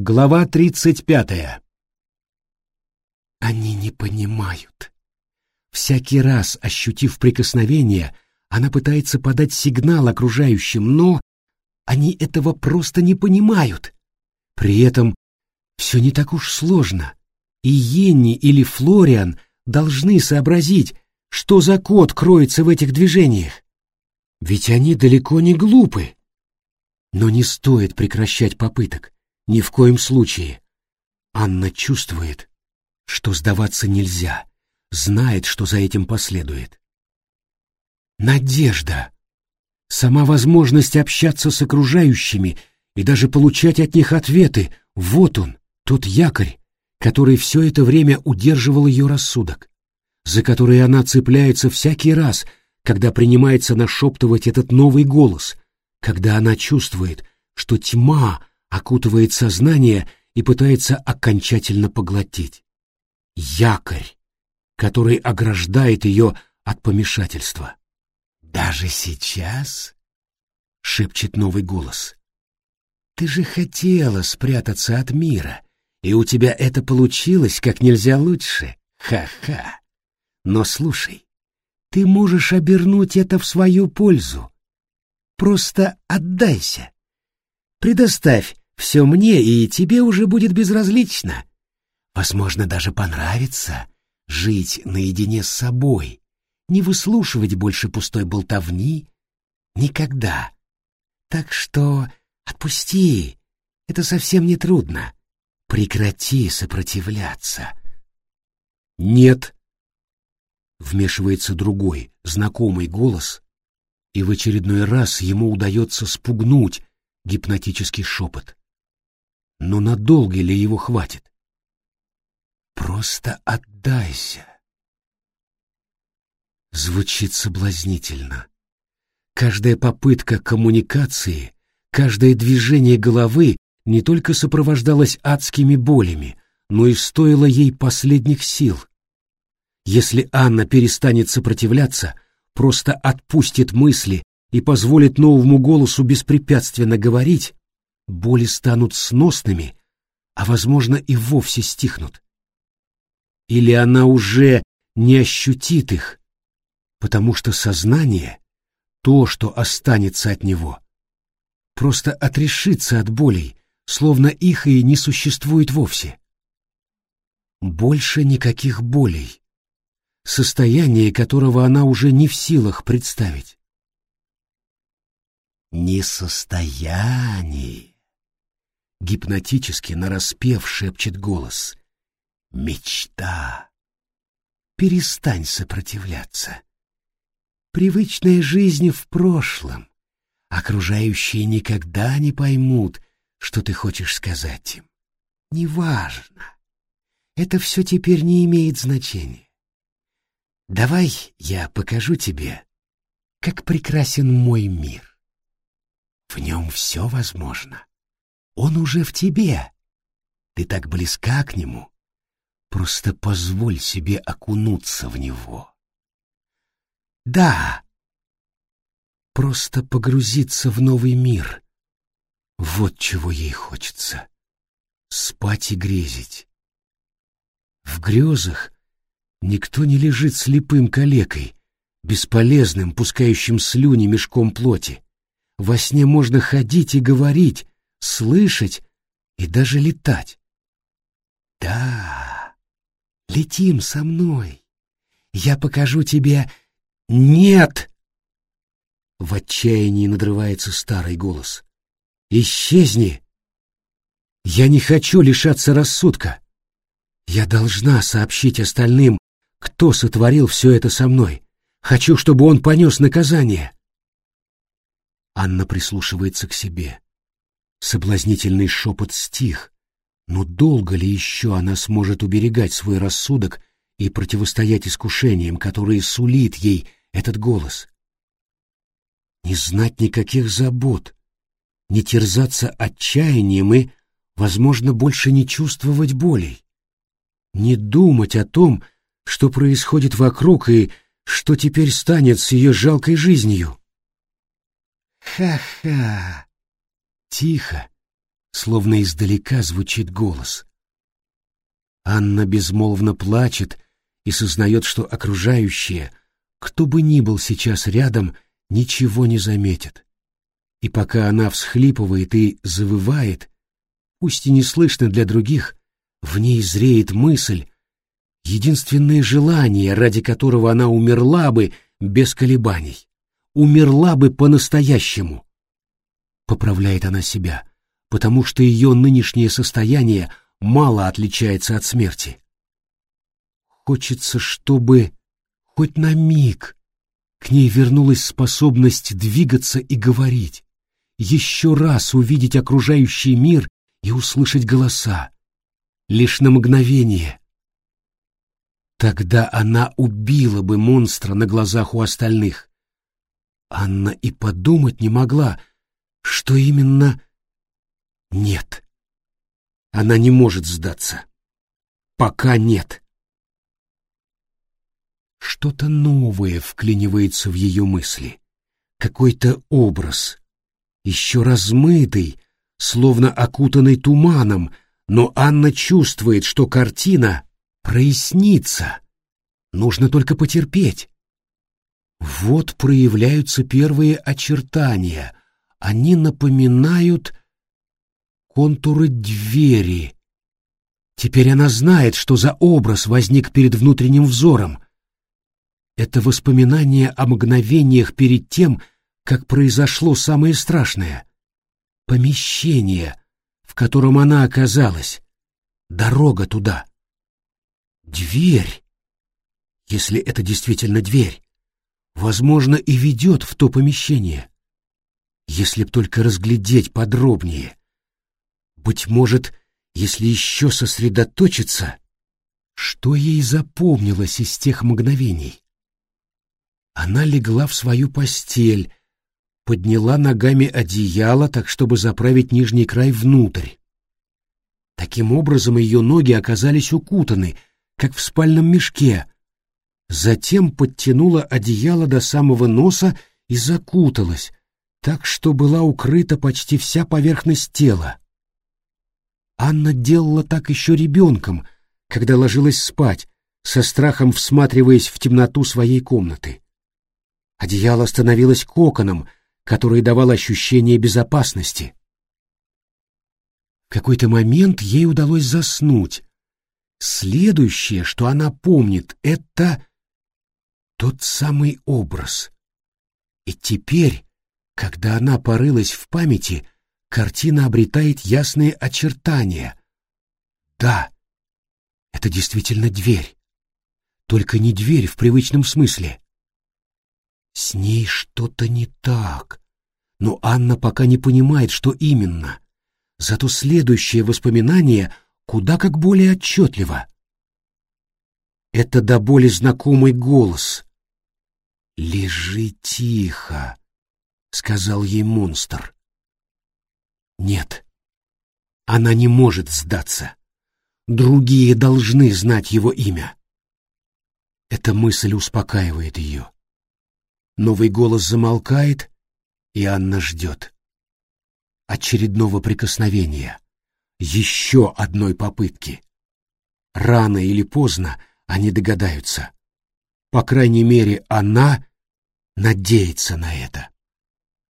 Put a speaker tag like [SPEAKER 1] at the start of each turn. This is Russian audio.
[SPEAKER 1] Глава тридцать пятая.
[SPEAKER 2] Они не понимают. Всякий раз, ощутив прикосновение, она пытается подать сигнал окружающим, но они этого просто не понимают. При этом все не так уж сложно, и Йенни или Флориан должны сообразить, что за код кроется в этих движениях. Ведь они далеко не глупы. Но не стоит прекращать попыток. Ни в коем случае. Анна чувствует, что сдаваться нельзя, знает, что за этим последует. Надежда. Сама возможность общаться с окружающими и даже получать от них ответы — вот он, тот якорь, который все это время удерживал ее рассудок, за который она цепляется всякий раз, когда принимается нашептывать этот новый голос, когда она чувствует, что тьма окутывает сознание и пытается окончательно поглотить. Якорь, который ограждает ее от помешательства. «Даже сейчас?» — шепчет новый голос. «Ты же хотела спрятаться от мира, и у тебя это получилось как нельзя лучше. Ха-ха! Но слушай, ты можешь обернуть это в свою пользу. Просто отдайся. Предоставь все мне, и тебе уже будет безразлично. Возможно, даже понравится жить наедине с собой, не выслушивать больше пустой болтовни. Никогда. Так что отпусти, это совсем не трудно. Прекрати сопротивляться.
[SPEAKER 1] Нет. Вмешивается другой, знакомый голос, и в очередной раз ему удается спугнуть гипнотический шепот. Но надолго ли его хватит?
[SPEAKER 2] Просто отдайся. Звучит соблазнительно. Каждая попытка коммуникации, каждое движение головы не только сопровождалось адскими болями, но и стоило ей последних сил. Если Анна перестанет сопротивляться, просто отпустит мысли и позволит новому голосу беспрепятственно говорить, боли станут сносными, а, возможно, и вовсе стихнут. Или она уже не ощутит их, потому что сознание, то, что останется от него, просто отрешится от болей, словно их и не существует вовсе. Больше никаких болей, состояние которого она уже не в силах представить. Не состояние, гипнотически нараспев шепчет голос. Мечта. Перестань сопротивляться. Привычная жизнь в прошлом. Окружающие никогда не поймут, что ты хочешь сказать им. Неважно. Это все теперь не имеет значения. Давай я покажу тебе, как прекрасен мой мир. В нем все возможно. Он уже в тебе. Ты так близка к нему. Просто позволь себе окунуться в него. Да, просто погрузиться в новый мир. Вот чего ей хочется. Спать и грезить. В грезах никто не лежит слепым калекой, бесполезным, пускающим слюни мешком плоти. Во сне можно ходить и говорить, слышать и даже летать. Да, летим со мной. Я покажу тебе... Нет! В отчаянии надрывается старый голос. Исчезни! Я не хочу лишаться рассудка. Я должна сообщить остальным, кто сотворил все это со мной. Хочу, чтобы он понес наказание. Анна прислушивается к себе. Соблазнительный шепот стих, но долго ли еще она сможет уберегать свой рассудок и противостоять искушениям, которые сулит ей этот голос? Не знать никаких забот, не терзаться отчаянием и, возможно, больше не чувствовать болей, не думать о том, что происходит вокруг и что теперь станет с ее жалкой жизнью. Ха-ха! Тихо, словно издалека звучит голос. Анна безмолвно плачет и сознает, что окружающие, кто бы ни был сейчас рядом, ничего не заметят. И пока она всхлипывает и завывает, пусть и не слышно для других, в ней зреет мысль, единственное желание, ради которого она умерла бы без колебаний, умерла бы по-настоящему. Поправляет она себя, потому что ее нынешнее состояние мало отличается от смерти. Хочется, чтобы хоть на миг к ней вернулась способность двигаться и говорить, еще раз увидеть окружающий мир и услышать голоса. Лишь на мгновение. Тогда она убила бы монстра на глазах у остальных. Анна и подумать не могла, что именно... Нет. Она не может сдаться. Пока нет. Что-то новое вклинивается в ее мысли. Какой-то образ, еще размытый, словно окутанный туманом, но Анна чувствует, что картина прояснится. Нужно только потерпеть. Вот проявляются первые очертания. Они напоминают контуры двери. Теперь она знает, что за образ возник перед внутренним взором. Это воспоминание о мгновениях перед тем, как произошло самое страшное. Помещение, в котором она оказалась. Дорога туда. Дверь. Если это действительно дверь, возможно, и ведет в то помещение. Если б только разглядеть подробнее. Быть может, если еще сосредоточиться, что ей запомнилось из тех мгновений? Она легла в свою постель, подняла ногами одеяло, так чтобы заправить нижний край внутрь. Таким образом ее ноги оказались укутаны, как в спальном мешке. Затем подтянула одеяло до самого носа и закуталась, так что была укрыта почти вся поверхность тела. Анна делала так еще ребенком, когда ложилась спать, со страхом всматриваясь в темноту своей комнаты. Одеяло становилось коконом, который давал ощущение безопасности. В какой-то момент ей удалось заснуть. Следующее, что она помнит, это тот самый образ. И теперь, когда она порылась в памяти, картина обретает ясные очертания. Да, это действительно дверь. Только не дверь в привычном смысле. С ней что-то не так. Но Анна пока не понимает, что именно. Зато следующее воспоминание куда как более отчетливо. Это до боли знакомый голос. «Лежи тихо», — сказал ей монстр. Нет, она не может сдаться. Другие должны знать его имя. Эта мысль успокаивает ее. Новый голос замолкает, и Анна ждет. Очередного прикосновения. Еще одной попытки. Рано или поздно они догадаются. По крайней мере, она надеется на это.